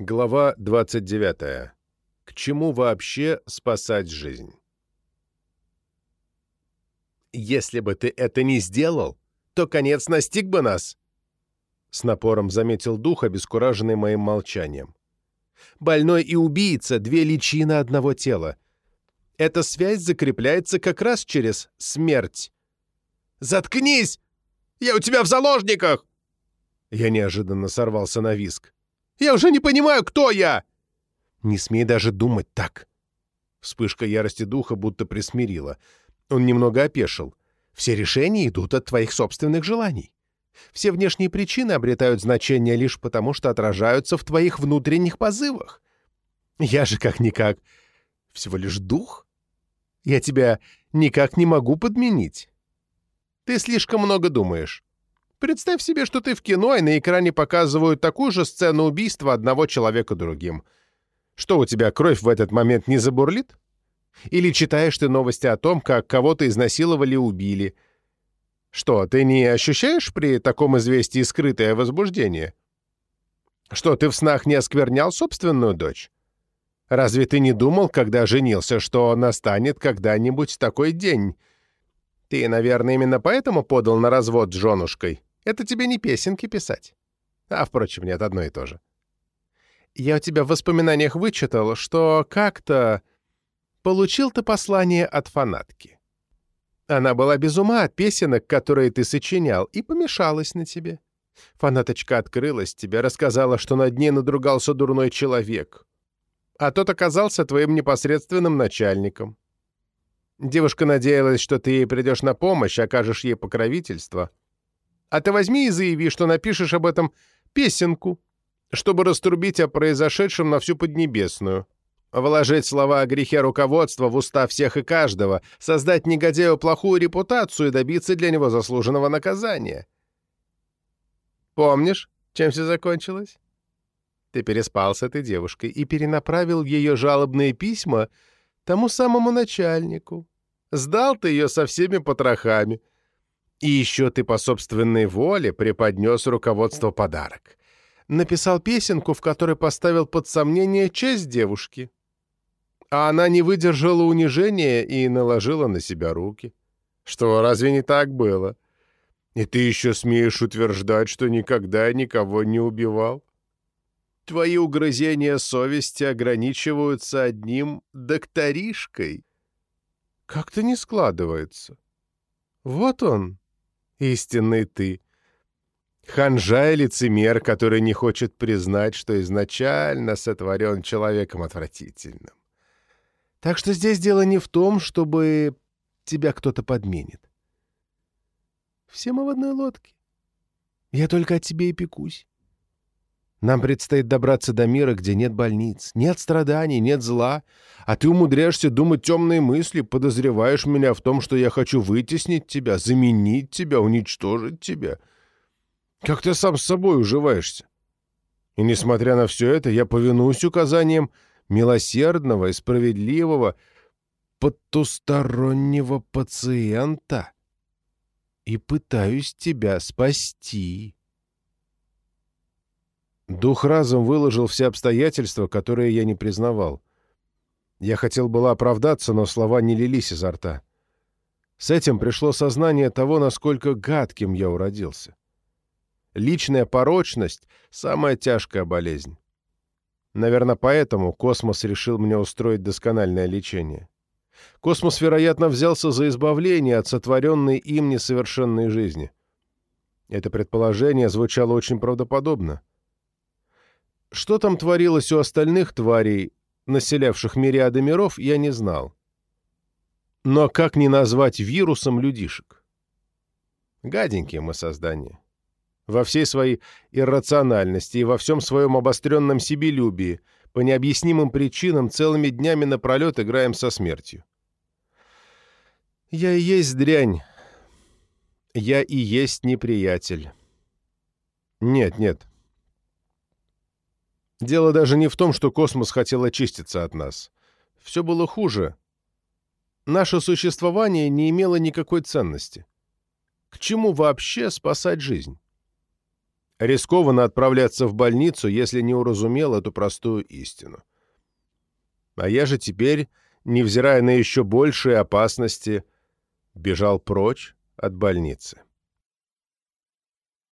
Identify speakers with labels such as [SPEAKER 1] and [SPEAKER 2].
[SPEAKER 1] Глава 29. К чему вообще спасать жизнь? «Если бы ты это не сделал, то конец настиг бы нас!» С напором заметил дух, обескураженный моим молчанием. «Больной и убийца — две личины одного тела. Эта связь закрепляется как раз через смерть». «Заткнись! Я у тебя в заложниках!» Я неожиданно сорвался на виск. Я уже не понимаю, кто я!» «Не смей даже думать так!» Вспышка ярости духа будто присмирила. Он немного опешил. «Все решения идут от твоих собственных желаний. Все внешние причины обретают значение лишь потому, что отражаются в твоих внутренних позывах. Я же как-никак всего лишь дух. Я тебя никак не могу подменить. Ты слишком много думаешь. Представь себе, что ты в кино, и на экране показывают такую же сцену убийства одного человека другим. Что, у тебя кровь в этот момент не забурлит? Или читаешь ты новости о том, как кого-то изнасиловали и убили? Что, ты не ощущаешь при таком известии скрытое возбуждение? Что, ты в снах не осквернял собственную дочь? Разве ты не думал, когда женился, что настанет когда-нибудь такой день? Ты, наверное, именно поэтому подал на развод с женушкой?» Это тебе не песенки писать. А, впрочем, нет, одно и то же. Я у тебя в воспоминаниях вычитал, что как-то получил ты послание от фанатки. Она была без ума от песенок, которые ты сочинял, и помешалась на тебе. Фанаточка открылась тебе, рассказала, что над ней надругался дурной человек. А тот оказался твоим непосредственным начальником. Девушка надеялась, что ты ей придешь на помощь, окажешь ей покровительство — а ты возьми и заяви, что напишешь об этом песенку, чтобы раструбить о произошедшем на всю Поднебесную. Вложить слова о грехе руководства в уста всех и каждого, создать негодяю плохую репутацию и добиться для него заслуженного наказания. Помнишь, чем все закончилось? Ты переспал с этой девушкой и перенаправил ее жалобные письма тому самому начальнику. Сдал ты ее со всеми потрохами — и еще ты по собственной воле преподнес руководству подарок. Написал песенку, в которой поставил под сомнение честь девушки. А она не выдержала унижения и наложила на себя руки. Что, разве не так было? И ты еще смеешь утверждать, что никогда никого не убивал? Твои угрызения совести ограничиваются одним докторишкой. Как-то не складывается. Вот он, истинный ты. Ханжа и лицемер, который не хочет признать, что изначально сотворен человеком отвратительным. Так что здесь дело не в том, чтобы тебя кто-то подменит. Все мы в одной лодке. Я только о тебе и пекусь. Нам предстоит добраться до мира, где нет больниц, нет страданий, нет зла, а ты умудряешься думать темные мысли, подозреваешь меня в том, что я хочу вытеснить тебя, заменить тебя, уничтожить тебя. Как ты сам с собой уживаешься? И несмотря на все это, я повинуюсь указаниям милосердного и справедливого потустороннего пациента и пытаюсь тебя спасти». Дух разом выложил все обстоятельства, которые я не признавал. Я хотел было оправдаться, но слова не лились изо рта. С этим пришло сознание того, насколько гадким я уродился. Личная порочность — самая тяжкая болезнь. Наверное, поэтому космос решил мне устроить доскональное лечение. Космос, вероятно, взялся за избавление от сотворенной им несовершенной жизни. Это предположение звучало очень правдоподобно. Что там творилось у остальных тварей, населявших мириады миров, я не знал. Но как не назвать вирусом людишек? Гаденькие мы создания. Во всей своей иррациональности и во всем своем обостренном себелюбии, по необъяснимым причинам, целыми днями напролет играем со смертью. Я и есть дрянь. Я и есть неприятель. Нет, нет, Дело даже не в том, что космос хотел очиститься от нас. Все было хуже. Наше существование не имело никакой ценности. К чему вообще спасать жизнь? Рискованно отправляться в больницу, если не уразумел эту простую истину. А я же теперь, невзирая на еще большие опасности, бежал прочь от больницы.